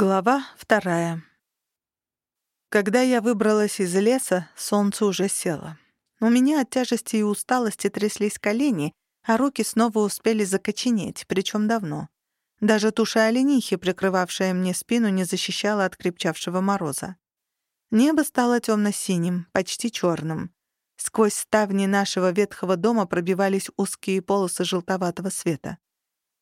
Глава вторая. Когда я выбралась из леса, солнце уже село. У меня от тяжести и усталости тряслись колени, а руки снова успели закоченеть, причем давно. Даже туша оленихи, прикрывавшая мне спину, не защищала от крепчавшего мороза. Небо стало темно-синим, почти черным. Сквозь ставни нашего ветхого дома пробивались узкие полосы желтоватого света.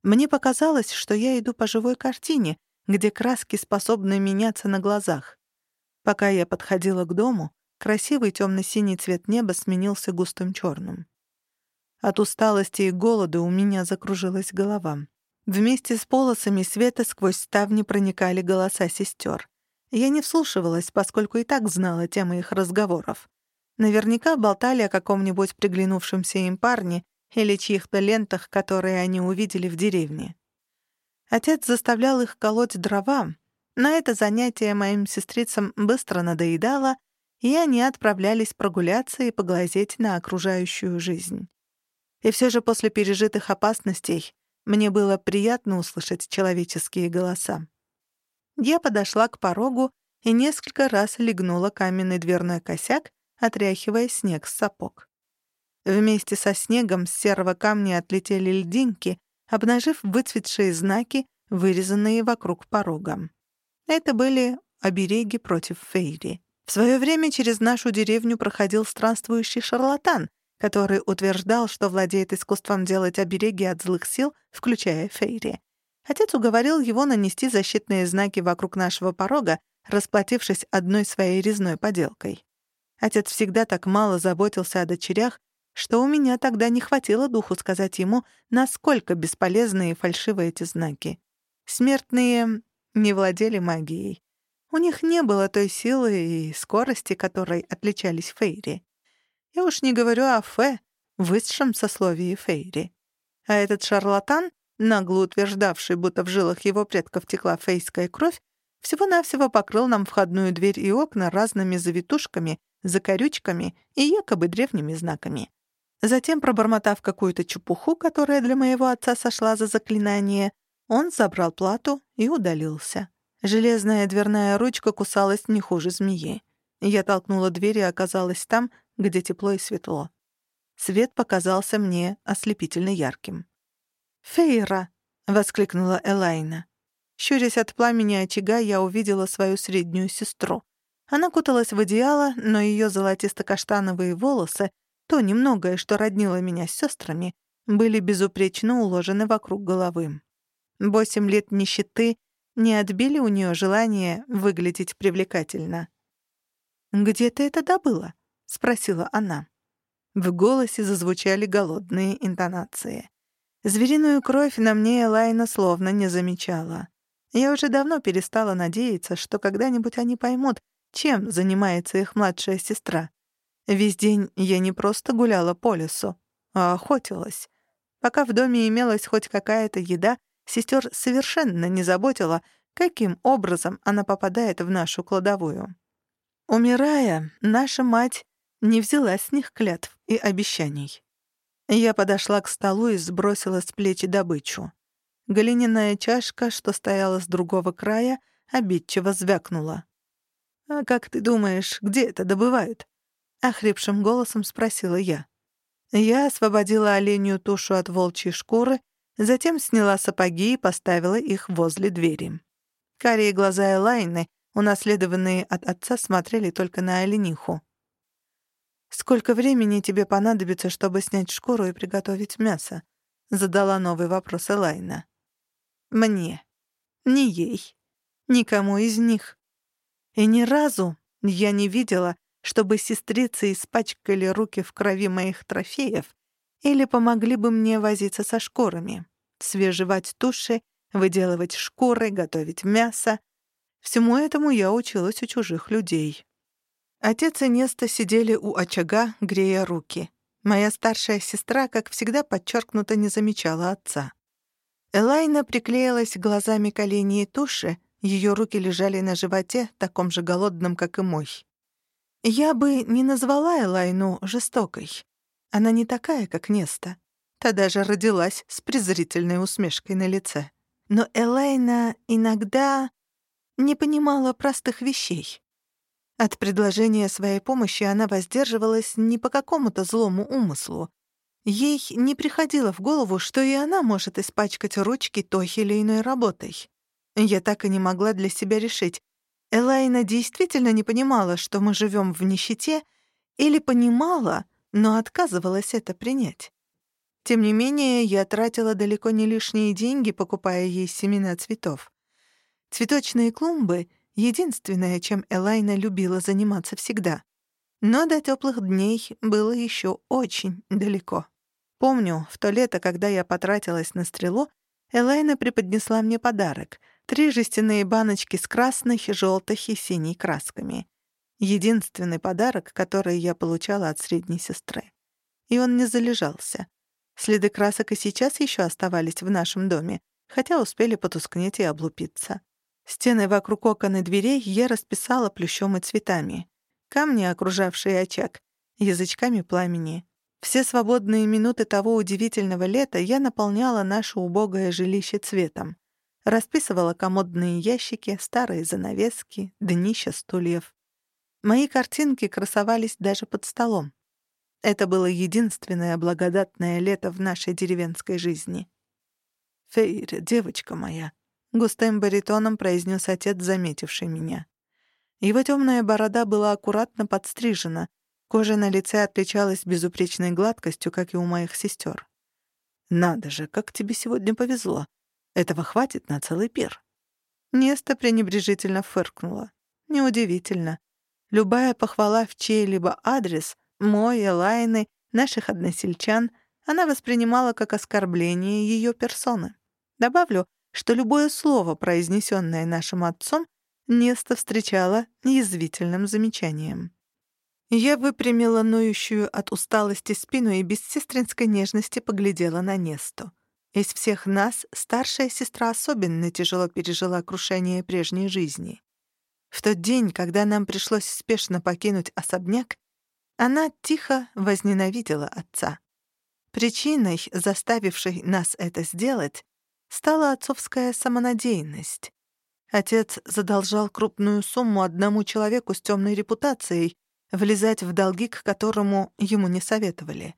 Мне показалось, что я иду по живой картине — где краски способны меняться на глазах. Пока я подходила к дому, красивый темно-синий цвет неба сменился густым черным. От усталости и голода у меня закружилась голова. Вместе с полосами света сквозь ставни проникали голоса сестер. Я не вслушивалась, поскольку и так знала темы их разговоров. Наверняка болтали о каком-нибудь приглянувшемся им парне или чьих-то лентах, которые они увидели в деревне. Отец заставлял их колоть дрова. На это занятие моим сестрицам быстро надоедало, и они отправлялись прогуляться и поглазеть на окружающую жизнь. И все же после пережитых опасностей мне было приятно услышать человеческие голоса. Я подошла к порогу и несколько раз легнула каменный дверной косяк, отряхивая снег с сапог. Вместе со снегом с серого камня отлетели льдинки, обнажив выцветшие знаки, вырезанные вокруг порога. Это были обереги против Фейри. В свое время через нашу деревню проходил странствующий шарлатан, который утверждал, что владеет искусством делать обереги от злых сил, включая Фейри. Отец уговорил его нанести защитные знаки вокруг нашего порога, расплатившись одной своей резной поделкой. Отец всегда так мало заботился о дочерях, что у меня тогда не хватило духу сказать ему, насколько бесполезны и фальшивы эти знаки. Смертные не владели магией. У них не было той силы и скорости, которой отличались Фейри. Я уж не говорю о Фе, высшем сословии Фейри. А этот шарлатан, нагло утверждавший, будто в жилах его предков текла фейская кровь, всего-навсего покрыл нам входную дверь и окна разными завитушками, закорючками и якобы древними знаками. Затем, пробормотав какую-то чепуху, которая для моего отца сошла за заклинание, он забрал плату и удалился. Железная дверная ручка кусалась не хуже змеи. Я толкнула дверь и оказалась там, где тепло и светло. Свет показался мне ослепительно ярким. «Фейра!» — воскликнула Элайна. Щурясь от пламени очага, я увидела свою среднюю сестру. Она куталась в одеяло, но ее золотисто-каштановые волосы то немногое, что роднило меня с сестрами, были безупречно уложены вокруг головы. Восемь лет нищеты не отбили у нее желание выглядеть привлекательно. «Где ты это добыла?» — спросила она. В голосе зазвучали голодные интонации. Звериную кровь на мне Элайна словно не замечала. Я уже давно перестала надеяться, что когда-нибудь они поймут, чем занимается их младшая сестра. Весь день я не просто гуляла по лесу, а охотилась. Пока в доме имелась хоть какая-то еда, сестер совершенно не заботила, каким образом она попадает в нашу кладовую. Умирая, наша мать не взяла с них клятв и обещаний. Я подошла к столу и сбросила с плечи добычу. Глиняная чашка, что стояла с другого края, обидчиво звякнула. «А как ты думаешь, где это добывают?» — охрипшим голосом спросила я. Я освободила оленью тушу от волчьей шкуры, затем сняла сапоги и поставила их возле двери. Карие глаза Элайны, унаследованные от отца, смотрели только на олениху. «Сколько времени тебе понадобится, чтобы снять шкуру и приготовить мясо?» — задала новый вопрос Элайна. «Мне. Не ей. Никому из них. И ни разу я не видела, чтобы сестрицы испачкали руки в крови моих трофеев или помогли бы мне возиться со шкурами, свежевать туши, выделывать шкуры, готовить мясо. Всему этому я училась у чужих людей. Отец и Неста сидели у очага, грея руки. Моя старшая сестра, как всегда, подчеркнуто не замечала отца. Элайна приклеилась глазами к оленьей туши, ее руки лежали на животе, таком же голодном, как и мой. Я бы не назвала Элайну жестокой. Она не такая, как Неста. Та даже родилась с презрительной усмешкой на лице. Но Элайна иногда не понимала простых вещей. От предложения своей помощи она воздерживалась не по какому-то злому умыслу. Ей не приходило в голову, что и она может испачкать ручки той или иной работой. Я так и не могла для себя решить, Элайна действительно не понимала, что мы живем в нищете, или понимала, но отказывалась это принять. Тем не менее, я тратила далеко не лишние деньги, покупая ей семена цветов. Цветочные клумбы — единственное, чем Элайна любила заниматься всегда. Но до теплых дней было еще очень далеко. Помню, в то лето, когда я потратилась на стрелу, Элайна преподнесла мне подарок — три жестяные баночки с красной, желтой и синей красками. Единственный подарок, который я получала от средней сестры. И он не залежался. Следы красок и сейчас еще оставались в нашем доме, хотя успели потускнеть и облупиться. Стены вокруг окон и дверей я расписала плющом и цветами. Камни, окружавшие очаг, язычками пламени. Все свободные минуты того удивительного лета я наполняла наше убогое жилище цветом. Расписывала комодные ящики, старые занавески, днища стульев. Мои картинки красовались даже под столом. Это было единственное благодатное лето в нашей деревенской жизни. «Фейра, девочка моя», густым баритоном произнес отец, заметивший меня. Его темная борода была аккуратно подстрижена, кожа на лице отличалась безупречной гладкостью, как и у моих сестер. «Надо же, как тебе сегодня повезло. Этого хватит на целый пир». Неста пренебрежительно фыркнула. Неудивительно. Любая похвала в чей-либо адрес, мой, Элайны, наших односельчан, она воспринимала как оскорбление ее персоны. Добавлю, что любое слово, произнесенное нашим отцом, Неста встречала язвительным замечанием. Я выпрямила ноющую от усталости спину и без сестринской нежности поглядела на Несту. Из всех нас старшая сестра особенно тяжело пережила крушение прежней жизни. В тот день, когда нам пришлось спешно покинуть особняк, она тихо возненавидела отца. Причиной, заставившей нас это сделать, стала отцовская самонадеянность. Отец задолжал крупную сумму одному человеку с темной репутацией, влезать в долги, к которому ему не советовали.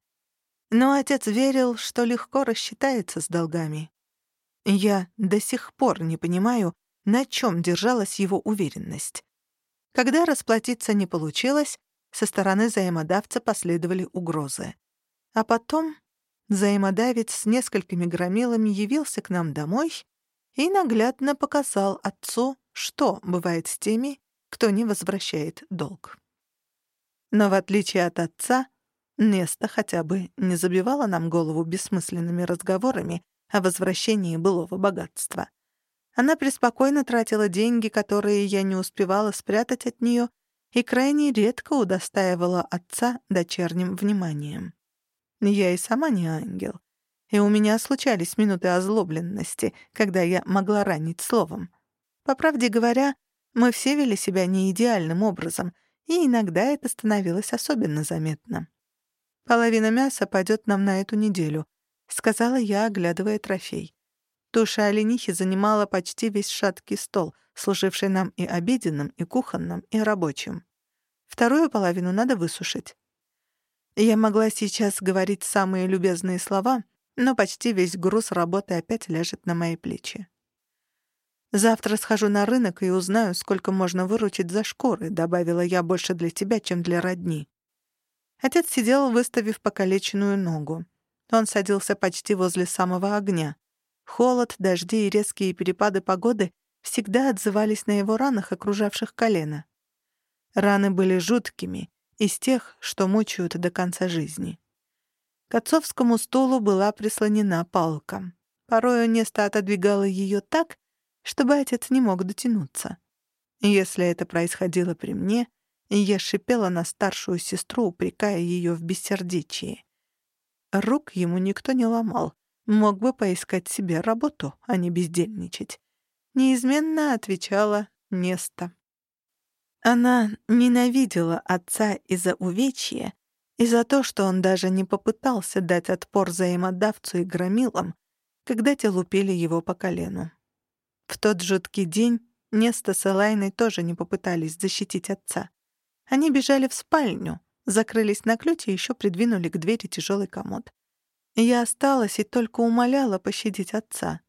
Но отец верил, что легко рассчитается с долгами. Я до сих пор не понимаю, на чем держалась его уверенность. Когда расплатиться не получилось, со стороны взаимодавца последовали угрозы. А потом Взаимодавец с несколькими громилами явился к нам домой и наглядно показал отцу, что бывает с теми, кто не возвращает долг. Но в отличие от отца, Неста хотя бы не забивала нам голову бессмысленными разговорами о возвращении былого богатства. Она преспокойно тратила деньги, которые я не успевала спрятать от нее, и крайне редко удостаивала отца дочерним вниманием. Я и сама не ангел. И у меня случались минуты озлобленности, когда я могла ранить словом. По правде говоря, мы все вели себя не идеальным образом, и иногда это становилось особенно заметно. «Половина мяса пойдет нам на эту неделю», — сказала я, оглядывая трофей. Туша оленихи занимала почти весь шаткий стол, служивший нам и обеденным, и кухонным, и рабочим. Вторую половину надо высушить. Я могла сейчас говорить самые любезные слова, но почти весь груз работы опять ляжет на мои плечи. «Завтра схожу на рынок и узнаю, сколько можно выручить за шкуры», — добавила я больше для тебя, чем для родни. Отец сидел, выставив покалеченную ногу. Он садился почти возле самого огня. Холод, дожди и резкие перепады погоды всегда отзывались на его ранах, окружавших колено. Раны были жуткими, из тех, что мучают до конца жизни. К отцовскому столу была прислонена палка. Порою Неста отодвигала ее так, чтобы отец не мог дотянуться. Если это происходило при мне, я шипела на старшую сестру, упрекая ее в бессердечии. Рук ему никто не ломал. Мог бы поискать себе работу, а не бездельничать. Неизменно отвечала Неста. Она ненавидела отца из-за увечья и за то, что он даже не попытался дать отпор взаимодавцу и громилам, когда те лупили его по колену. В тот жуткий день Неста с Элайной тоже не попытались защитить отца. Они бежали в спальню, закрылись на ключ и еще придвинули к двери тяжелый комод. Я осталась и только умоляла пощадить отца.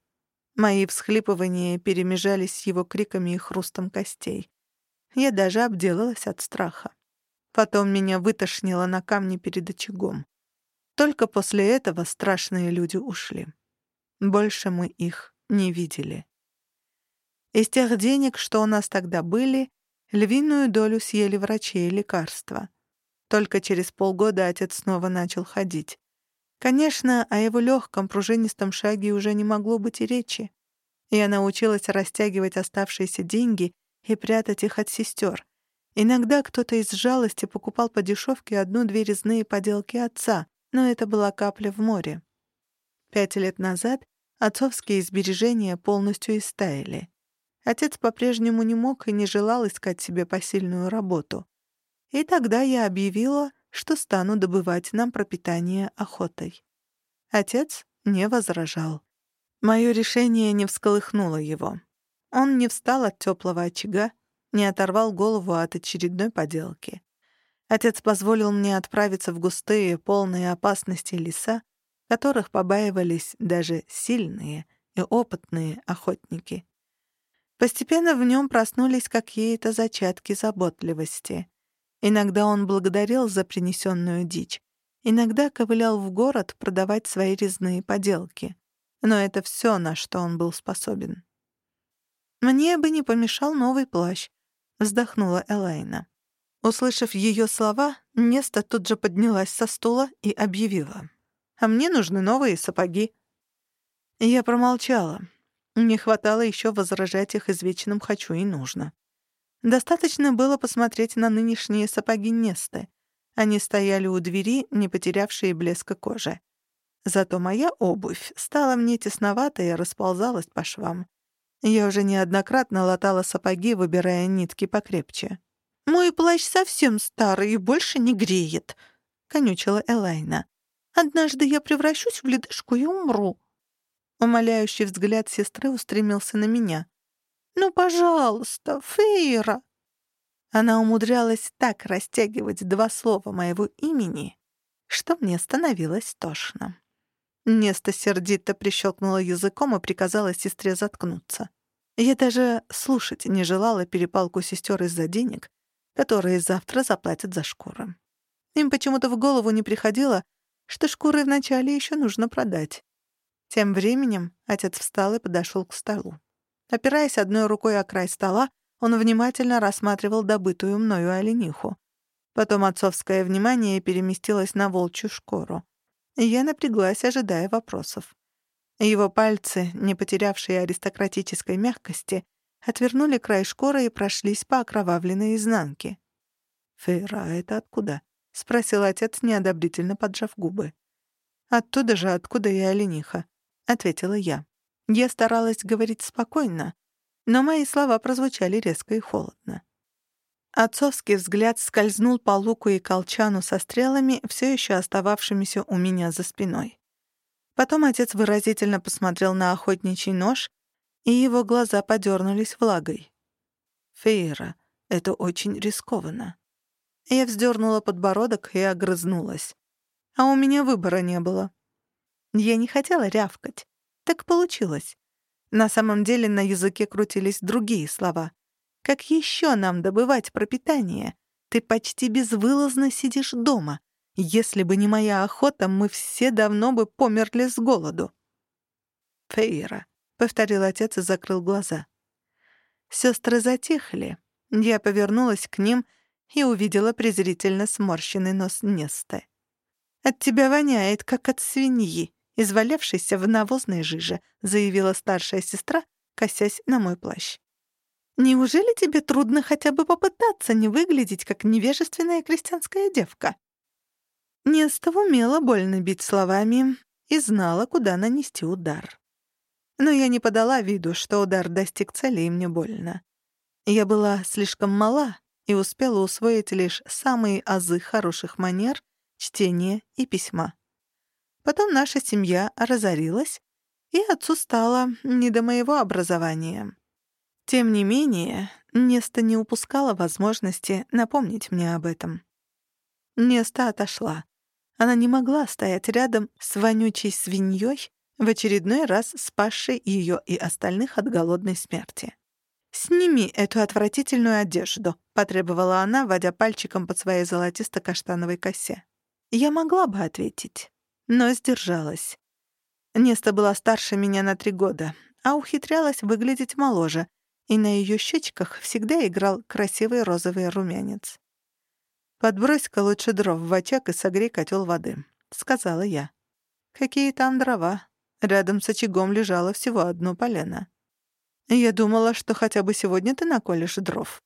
Мои всхлипывания перемежались с его криками и хрустом костей. Я даже обделалась от страха. Потом меня вытошнило на камни перед очагом. Только после этого страшные люди ушли. Больше мы их не видели. Из тех денег, что у нас тогда были, львиную долю съели врачи и лекарства. Только через полгода отец снова начал ходить. Конечно, о его легком пружинистом шаге уже не могло быть и речи. Я научилась растягивать оставшиеся деньги и прятать их от сестер. Иногда кто-то из жалости покупал по дешевке одну-две резные поделки отца, но это была капля в море. Пять лет назад отцовские сбережения полностью истаяли. Отец по-прежнему не мог и не желал искать себе посильную работу. И тогда я объявила, что стану добывать нам пропитание охотой. Отец не возражал. Мое решение не всколыхнуло его. Он не встал от теплого очага, не оторвал голову от очередной поделки. Отец позволил мне отправиться в густые, полные опасности леса, которых побаивались даже сильные и опытные охотники. Постепенно в нем проснулись какие-то зачатки заботливости. Иногда он благодарил за принесенную дичь, иногда ковылял в город продавать свои резные поделки. Но это все, на что он был способен. «Мне бы не помешал новый плащ», — вздохнула Элайна. Услышав ее слова, Неста тут же поднялась со стула и объявила. «А мне нужны новые сапоги». Я промолчала. Не хватало еще возражать их извечным «хочу» и «нужно». Достаточно было посмотреть на нынешние сапоги Несты. Они стояли у двери, не потерявшие блеска кожи. Зато моя обувь стала мне тесноватой и расползалась по швам. Я уже неоднократно латала сапоги, выбирая нитки покрепче. «Мой плащ совсем старый и больше не греет», — конючила Элайна. «Однажды я превращусь в ледышку и умру». Умоляющий взгляд сестры устремился на меня. «Ну, пожалуйста, Фейра!» Она умудрялась так растягивать два слова моего имени, что мне становилось тошно. Неста сердито прищелкнула языком и приказала сестре заткнуться. Я даже слушать не желала перепалку сестер из-за денег, которые завтра заплатят за шкуры. Им почему-то в голову не приходило, что шкуры вначале еще нужно продать. Тем временем отец встал и подошел к столу. Опираясь одной рукой о край стола, он внимательно рассматривал добытую мною олениху. Потом отцовское внимание переместилось на волчью шкуру. Я напряглась, ожидая вопросов. Его пальцы, не потерявшие аристократической мягкости, отвернули край шкуры и прошлись по окровавленной изнанке. «Фейра, это откуда?» — спросил отец, неодобрительно поджав губы. «Оттуда же, откуда и олениха», — ответила я. Я старалась говорить спокойно, но мои слова прозвучали резко и холодно. Отцовский взгляд скользнул по луку и колчану со стрелами, все еще остававшимися у меня за спиной. Потом отец выразительно посмотрел на охотничий нож, и его глаза подернулись влагой. «Фейра, это очень рискованно». Я вздернула подбородок и огрызнулась. А у меня выбора не было. Я не хотела рявкать. Так получилось. На самом деле на языке крутились другие слова. Как еще нам добывать пропитание? Ты почти безвылазно сидишь дома. Если бы не моя охота, мы все давно бы померли с голоду. «Фейра», — повторил отец и закрыл глаза. Сестры затихли. Я повернулась к ним и увидела презрительно сморщенный нос Несты. «От тебя воняет, как от свиньи», извалявшейся в навозной жиже», — заявила старшая сестра, косясь на мой плащ. «Неужели тебе трудно хотя бы попытаться не выглядеть, как невежественная крестьянская девка?» Неста умела больно бить словами и знала, куда нанести удар. Но я не подала виду, что удар достиг цели, и мне больно. Я была слишком мала и успела усвоить лишь самые азы хороших манер, чтения и письма. Потом наша семья разорилась, и отцу стало не до моего образования. Тем не менее, Неста не упускала возможности напомнить мне об этом. Неста отошла. Она не могла стоять рядом с вонючей свиньей, в очередной раз спасшей ее и остальных от голодной смерти. «Сними эту отвратительную одежду», — потребовала она, водя пальчиком под своей золотисто-каштановой косе. Я могла бы ответить, но сдержалась. Неста была старше меня на три года, а ухитрялась выглядеть моложе, и на ее щечках всегда играл красивый розовый румянец. «Подбрось-ка лучше дров в очаг и согрей котел воды», — сказала я. «Какие там дрова?» Рядом с очагом лежало всего одно полено. Я думала, что хотя бы сегодня ты наколешь дров.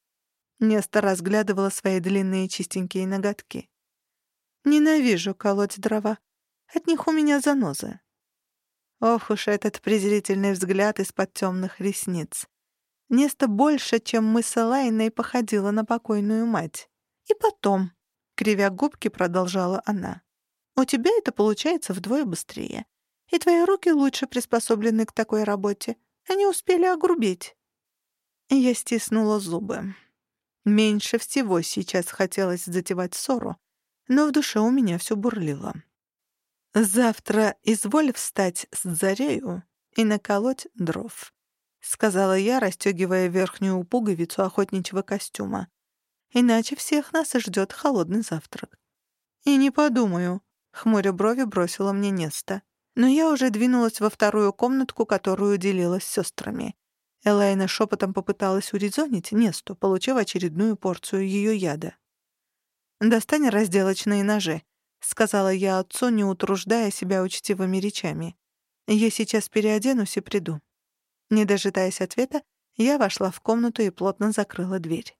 Неста разглядывала свои длинные чистенькие ноготки. Ненавижу колоть дрова. От них у меня занозы. Ох уж этот презрительный взгляд из-под темных ресниц. Неста больше, чем мы с Элайной, походила на покойную мать. И потом, кривя губки, продолжала она, у тебя это получается вдвое быстрее и твои руки лучше приспособлены к такой работе. Они успели огрубеть». Я стиснула зубы. Меньше всего сейчас хотелось затевать ссору, но в душе у меня все бурлило. «Завтра изволь встать с зарею и наколоть дров», — сказала я, расстегивая верхнюю пуговицу охотничьего костюма. «Иначе всех нас ждет холодный завтрак». «И не подумаю», — хмуря брови бросила мне Неста. Но я уже двинулась во вторую комнатку, которую делилась с сестрами. Элайна шепотом попыталась урезонить Несту, получив очередную порцию ее яда. «Достань разделочные ножи», — сказала я отцу, не утруждая себя учтивыми речами. «Я сейчас переоденусь и приду». Не дожидаясь ответа, я вошла в комнату и плотно закрыла дверь.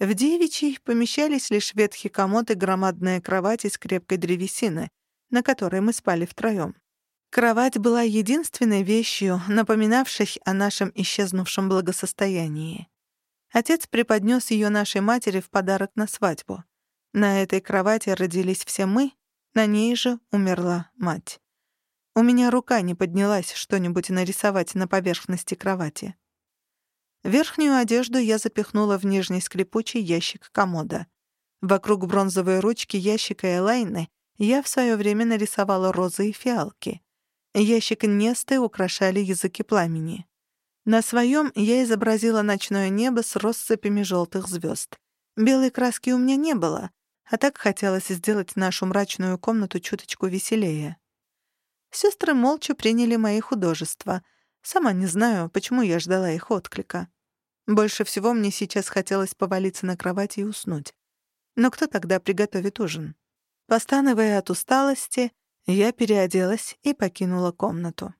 В девичьей помещались лишь ветхий комод и громадная кровать из крепкой древесины, на которой мы спали втроём. Кровать была единственной вещью, напоминавшей о нашем исчезнувшем благосостоянии. Отец преподнес ее нашей матери в подарок на свадьбу. На этой кровати родились все мы, на ней же умерла мать. У меня рука не поднялась что-нибудь нарисовать на поверхности кровати. Верхнюю одежду я запихнула в нижний скрипучий ящик комода. Вокруг бронзовой ручки ящика Элайны я в свое время нарисовала розы и фиалки. Ящик Несты украшали языки пламени. На своем я изобразила ночное небо с россыпями желтых звезд. Белой краски у меня не было, а так хотелось сделать нашу мрачную комнату чуточку веселее. Сестры молча приняли мои художества. Сама не знаю, почему я ждала их отклика. Больше всего мне сейчас хотелось повалиться на кровать и уснуть. Но кто тогда приготовит ужин? Постановая от усталости, я переоделась и покинула комнату.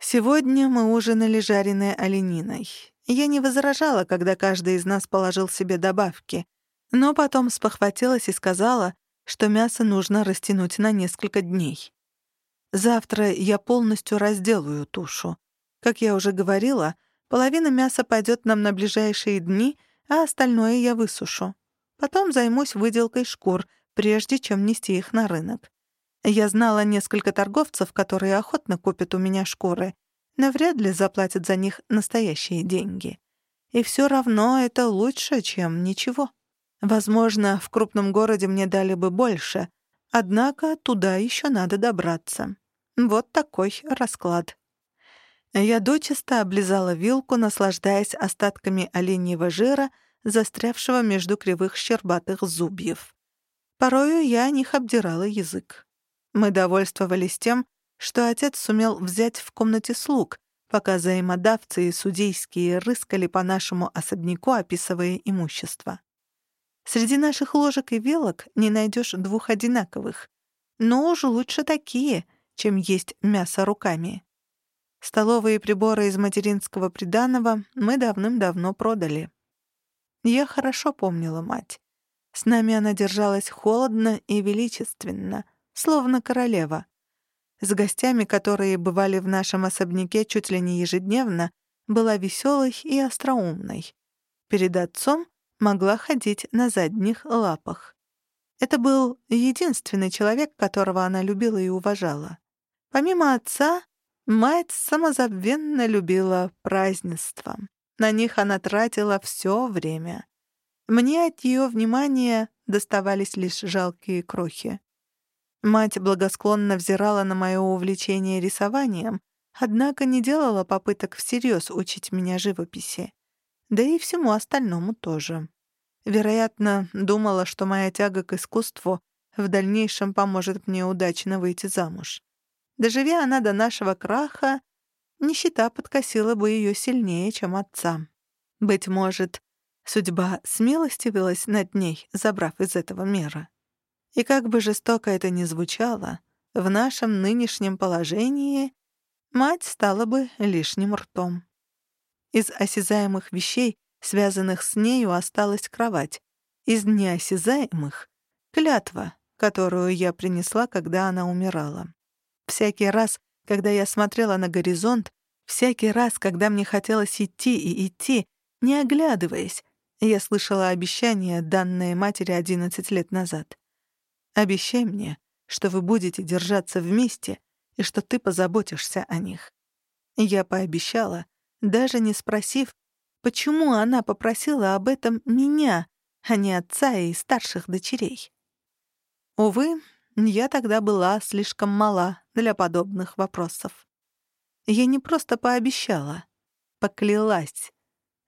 Сегодня мы ужинали жареной олениной. Я не возражала, когда каждый из нас положил себе добавки, но потом спохватилась и сказала, что мясо нужно растянуть на несколько дней. Завтра я полностью разделаю тушу. Как я уже говорила, половина мяса пойдет нам на ближайшие дни, а остальное я высушу. Потом займусь выделкой шкур, прежде чем нести их на рынок. Я знала несколько торговцев, которые охотно купят у меня шкуры, но вряд ли заплатят за них настоящие деньги. И все равно это лучше, чем ничего. Возможно, в крупном городе мне дали бы больше, однако туда еще надо добраться. Вот такой расклад. Я дочисто облизала вилку, наслаждаясь остатками оленьего жира, застрявшего между кривых щербатых зубьев. Порою я о них обдирала язык. Мы довольствовались тем, что отец сумел взять в комнате слуг, пока взаимодавцы и судейские рыскали по нашему особняку, описывая имущество. Среди наших ложек и вилок не найдешь двух одинаковых, но уж лучше такие, чем есть мясо руками. Столовые приборы из материнского приданого мы давным-давно продали. Я хорошо помнила мать. С нами она держалась холодно и величественно, словно королева. С гостями, которые бывали в нашем особняке чуть ли не ежедневно, была веселой и остроумной. Перед отцом могла ходить на задних лапах. Это был единственный человек, которого она любила и уважала. Помимо отца, Мать самозабвенно любила празднества. На них она тратила все время. Мне от ее внимания доставались лишь жалкие крохи. Мать благосклонно взирала на мое увлечение рисованием, однако не делала попыток всерьез учить меня живописи. Да и всему остальному тоже. Вероятно, думала, что моя тяга к искусству в дальнейшем поможет мне удачно выйти замуж. Доживи она до нашего краха, нищета подкосила бы ее сильнее, чем отца. Быть может, судьба смилостивилась над ней, забрав из этого мира. И как бы жестоко это ни звучало, в нашем нынешнем положении мать стала бы лишним ртом. Из осязаемых вещей, связанных с нею, осталась кровать. Из неосязаемых — клятва, которую я принесла, когда она умирала. Всякий раз, когда я смотрела на горизонт, всякий раз, когда мне хотелось идти и идти, не оглядываясь, я слышала обещание, данное матери 11 лет назад. «Обещай мне, что вы будете держаться вместе и что ты позаботишься о них». Я пообещала, даже не спросив, почему она попросила об этом меня, а не отца и старших дочерей. Увы, я тогда была слишком мала для подобных вопросов. Я не просто пообещала, поклялась.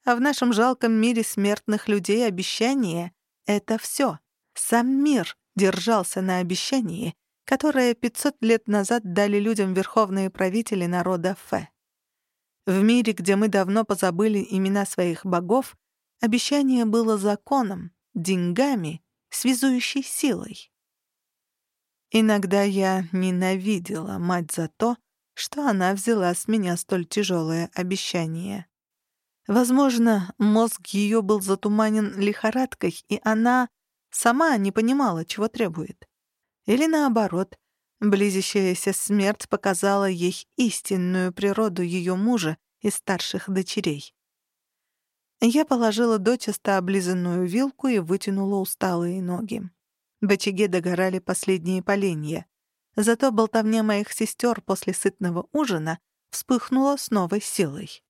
А в нашем жалком мире смертных людей обещание — это все. Сам мир держался на обещании, которое 500 лет назад дали людям верховные правители народа Фе. В мире, где мы давно позабыли имена своих богов, обещание было законом, деньгами, связующей силой. Иногда я ненавидела мать за то, что она взяла с меня столь тяжелое обещание. Возможно, мозг ее был затуманен лихорадкой, и она сама не понимала, чего требует. Или наоборот, близящаяся смерть показала ей истинную природу ее мужа и старших дочерей. Я положила дочисто облизанную вилку и вытянула усталые ноги. В очаге догорали последние поленья. Зато болтовня моих сестер после сытного ужина вспыхнула с новой силой.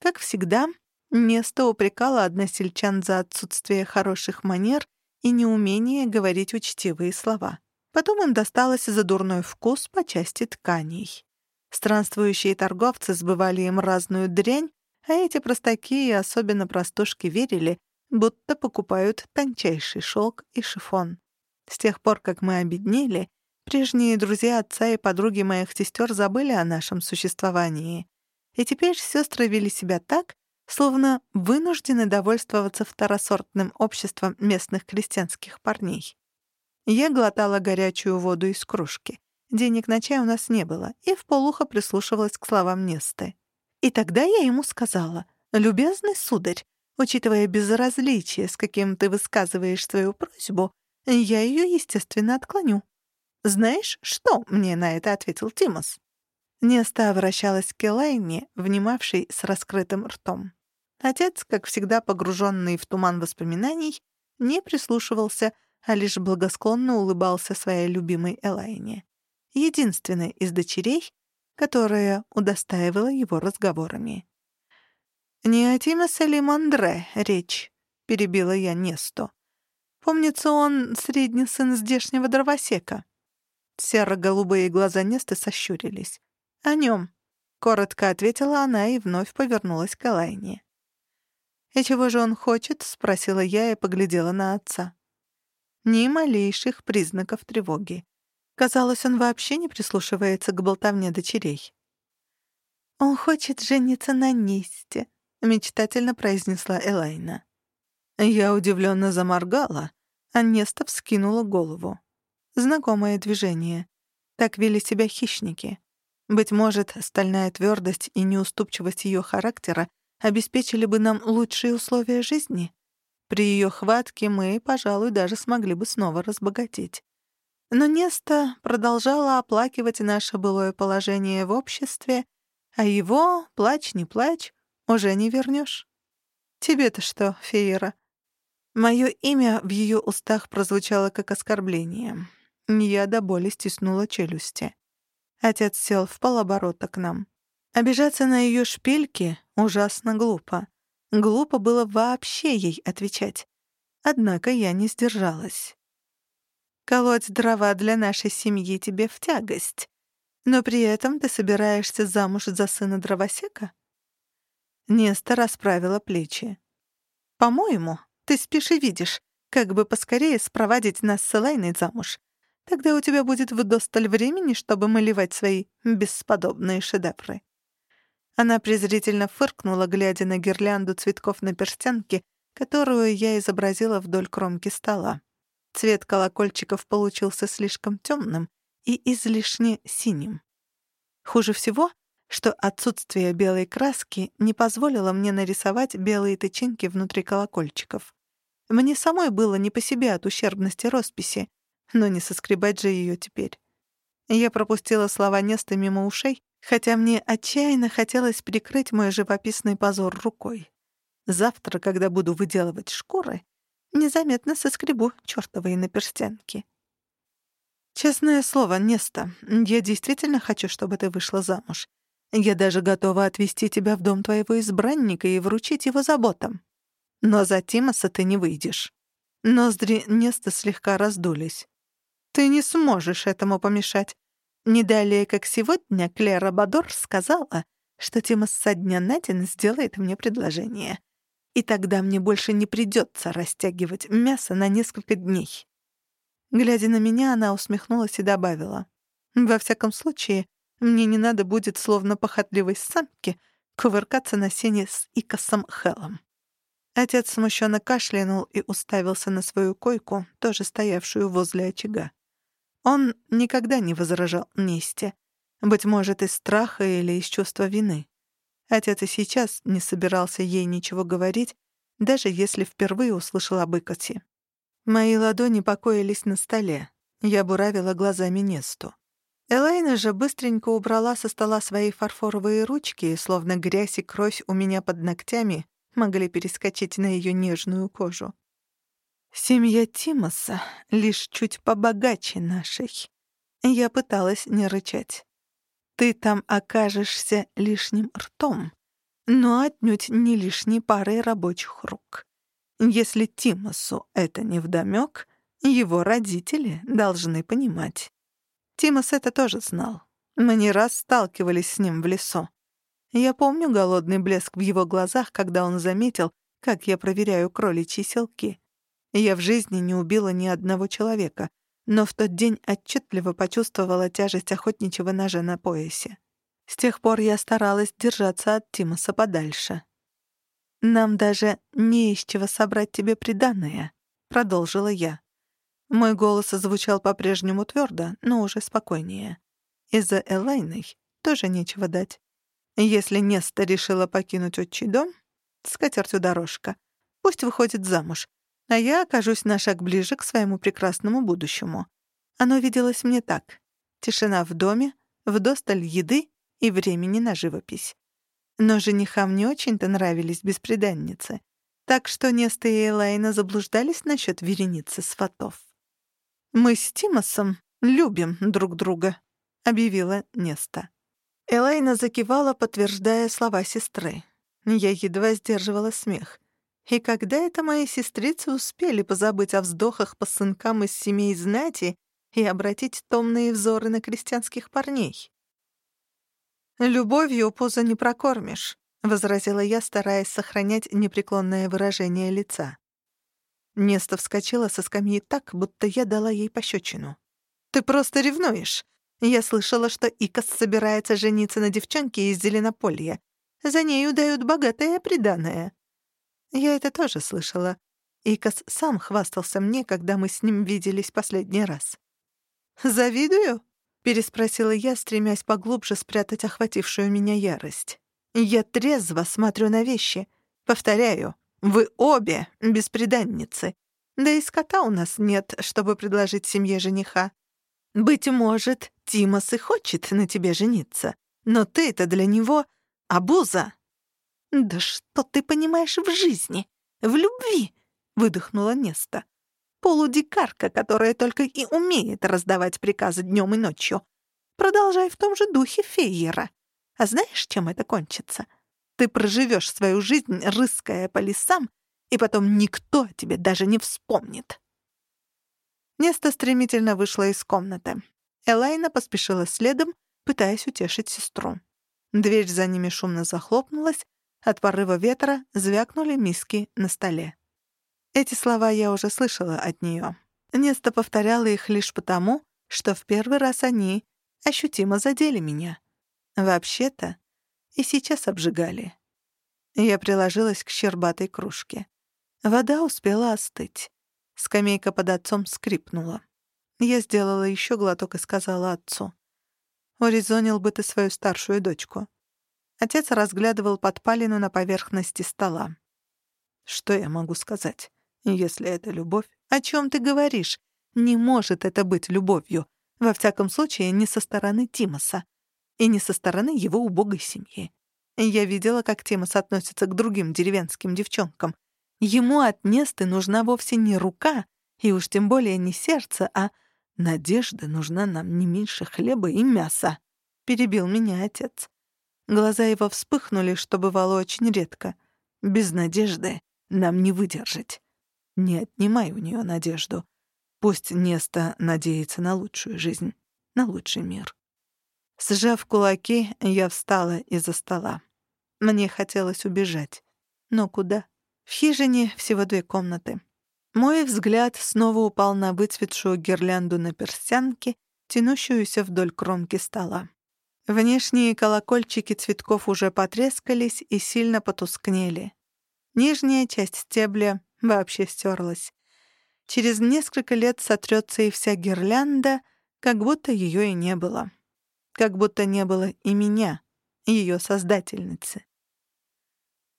Как всегда, место упрекало односельчан за отсутствие хороших манер и неумение говорить учтивые слова. Потом им досталось за дурной вкус по части тканей. Странствующие торговцы сбывали им разную дрянь, а эти простаки и особенно простушки верили, будто покупают тончайший шелк и шифон. С тех пор, как мы обеднели, прежние друзья отца и подруги моих сестер забыли о нашем существовании. И теперь сестры вели себя так, словно вынуждены довольствоваться второсортным обществом местных крестьянских парней. Я глотала горячую воду из кружки. Денег на чай у нас не было, и вполуха прислушивалась к словам Несты. И тогда я ему сказала, «Любезный сударь, учитывая безразличие, с каким ты высказываешь свою просьбу, я ее, естественно, отклоню. Знаешь, что мне на это ответил Тимос? Неста обращалась к Элайне, внимавшей с раскрытым ртом. Отец, как всегда погруженный в туман воспоминаний, не прислушивался, а лишь благосклонно улыбался своей любимой Элайне. Единственной из дочерей, которая удостаивала его разговорами. «Не о Тимосе ли Мондре речь?» — перебила я Несту. Помнится, он средний сын здешнего дровосека. Серо-голубые глаза Несты сощурились. «О нем», — коротко ответила она и вновь повернулась к Алайне. «И чего же он хочет?» — спросила я и поглядела на отца. Ни малейших признаков тревоги. Казалось, он вообще не прислушивается к болтовне дочерей. «Он хочет жениться на Несте», — мечтательно произнесла Элайна. Я удивленно заморгала, а Неста вскинула голову. Знакомое движение. Так вели себя хищники. Быть может, стальная твердость и неуступчивость ее характера обеспечили бы нам лучшие условия жизни? При ее хватке мы, пожалуй, даже смогли бы снова разбогатеть. Но Неста продолжала оплакивать наше былое положение в обществе, а его, плачь не плачь, уже не вернешь. Тебе-то что, Феера? Моё имя в её устах прозвучало как оскорбление. Я до боли стиснула челюсти. Отец сел в полоборота к нам. Обижаться на ее шпильки ужасно глупо. Глупо было вообще ей отвечать. Однако я не сдержалась. «Колоть дрова для нашей семьи тебе в тягость, но при этом ты собираешься замуж за сына дровосека?» Неста расправила плечи. «По-моему, ты спишь и видишь, как бы поскорее спровадить нас с Элайной замуж. Тогда у тебя будет вдосталь времени, чтобы малевать свои бесподобные шедевры». Она презрительно фыркнула, глядя на гирлянду цветков на перстянке, которую я изобразила вдоль кромки стола. Цвет колокольчиков получился слишком темным и излишне синим. Хуже всего, что отсутствие белой краски не позволило мне нарисовать белые тычинки внутри колокольчиков. Мне самой было не по себе от ущербности росписи, но не соскребать же ее теперь. Я пропустила слова Неста мимо ушей, хотя мне отчаянно хотелось прикрыть мой живописный позор рукой. Завтра, когда буду выделывать шкуры, незаметно соскребу чёртовые наперстянки. Честное слово, Неста, я действительно хочу, чтобы ты вышла замуж. Я даже готова отвезти тебя в дом твоего избранника и вручить его заботам. Но за Тимоса ты не выйдешь». Ноздри Неста слегка раздулись. «Ты не сможешь этому помешать. Не далее, как сегодня, Клера Бадор сказала, что Тимос со дня на день сделает мне предложение. И тогда мне больше не придется растягивать мясо на несколько дней». Глядя на меня, она усмехнулась и добавила. «Во всяком случае, мне не надо будет, словно похотливой самке, кувыркаться на сене с Икосом Хеллом». Отец смущенно кашлянул и уставился на свою койку, тоже стоявшую возле очага. Он никогда не возражал Несте, быть может, из страха или из чувства вины. Отец и сейчас не собирался ей ничего говорить, даже если впервые услышал об Икосе. Мои ладони покоились на столе. Я буравила глазами Несту. Элайна же быстренько убрала со стола свои фарфоровые ручки, словно грязь и кровь у меня под ногтями могли перескочить на ее нежную кожу. Семья Тимоса лишь чуть побогаче нашей. Я пыталась не рычать. Ты там окажешься лишним ртом, но отнюдь не лишней парой рабочих рук. Если Тимосу это не вдомёк, его родители должны понимать. Тимос это тоже знал. Мы не раз сталкивались с ним в лесу. Я помню голодный блеск в его глазах, когда он заметил, как я проверяю кроличьи селки. Я в жизни не убила ни одного человека, но в тот день отчетливо почувствовала тяжесть охотничьего ножа на поясе. С тех пор я старалась держаться от Тимоса подальше. «Нам даже не из чего собрать тебе приданное», — продолжила я. Мой голос звучал по-прежнему твердо, но уже спокойнее. Из-за Элайной тоже нечего дать. Если Неста решила покинуть отчий дом, с катертью дорожка. Пусть выходит замуж, а я окажусь на шаг ближе к своему прекрасному будущему. Оно виделось мне так. Тишина в доме, вдосталь еды и времени на живопись. Но женихам не очень-то нравились бесприданницы, так что Неста и Элайна заблуждались насчет вереницы сватов. «Мы с Тимосом любим друг друга», — объявила Неста. Элайна закивала, подтверждая слова сестры. Я едва сдерживала смех. И когда это мои сестрицы успели позабыть о вздохах по сынкам из семей знати и обратить томные взоры на крестьянских парней? «Любовью пузо не прокормишь», — возразила я, стараясь сохранять непреклонное выражение лица. Неста вскочила со скамьи так, будто я дала ей пощечину. «Ты просто ревнуешь. Я слышала, что Икос собирается жениться на девчонке из Зеленополья. За нею дают богатое приданое. Я это тоже слышала. Икос сам хвастался мне, когда мы с ним виделись последний раз. «Завидую?» — переспросила я, стремясь поглубже спрятать охватившую меня ярость. «Я трезво смотрю на вещи. Повторяю, вы обе бесприданницы. Да и скота у нас нет, чтобы предложить семье жениха. Быть может, Тимос и хочет на тебе жениться, но ты-то для него обуза». «Да что ты понимаешь в жизни? В любви?» — выдохнула Неста. «Полудикарка, которая только и умеет раздавать приказы днем и ночью. Продолжай в том же духе, Фейера. А знаешь, чем это кончится? Ты проживешь свою жизнь, рыская по лесам, и потом никто о тебе даже не вспомнит. Неста стремительно вышла из комнаты. Элайна поспешила следом, пытаясь утешить сестру. Дверь за ними шумно захлопнулась, от порыва ветра звякнули миски на столе. Эти слова я уже слышала от нее. Неста повторяла их лишь потому, что в первый раз они ощутимо задели меня. Вообще-то и сейчас обжигали. Я приложилась к щербатой кружке. Вода успела остыть. Скамейка под отцом скрипнула. Я сделала еще глоток и сказала отцу. «Урезонил бы ты свою старшую дочку». Отец разглядывал подпалину на поверхности стола. «Что я могу сказать? Если это любовь, о чем ты говоришь? Не может это быть любовью. Во всяком случае, не со стороны Тимоса. И не со стороны его убогой семьи. Я видела, как Тимос относится к другим деревенским девчонкам. Ему от Несты нужна вовсе не рука, и уж тем более не сердце, а надежда нужна нам не меньше хлеба и мяса. Перебил меня отец. Глаза его вспыхнули, что бывало очень редко. Без надежды нам не выдержать. Не отнимай у нее надежду. Пусть Неста надеется на лучшую жизнь, на лучший мир. Сжав кулаки, я встала из-за стола. Мне хотелось убежать. Но куда? В хижине всего две комнаты. Мой взгляд снова упал на выцветшую гирлянду на перстянке, тянущуюся вдоль кромки стола. Внешние колокольчики цветков уже потрескались и сильно потускнели. Нижняя часть стебля вообще стерлась. Через несколько лет сотрется и вся гирлянда, как будто ее и не было. Как будто не было и меня, ее создательницы.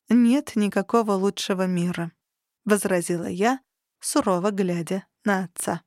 «Нет никакого лучшего мира», — возразила я, сурово глядя на отца.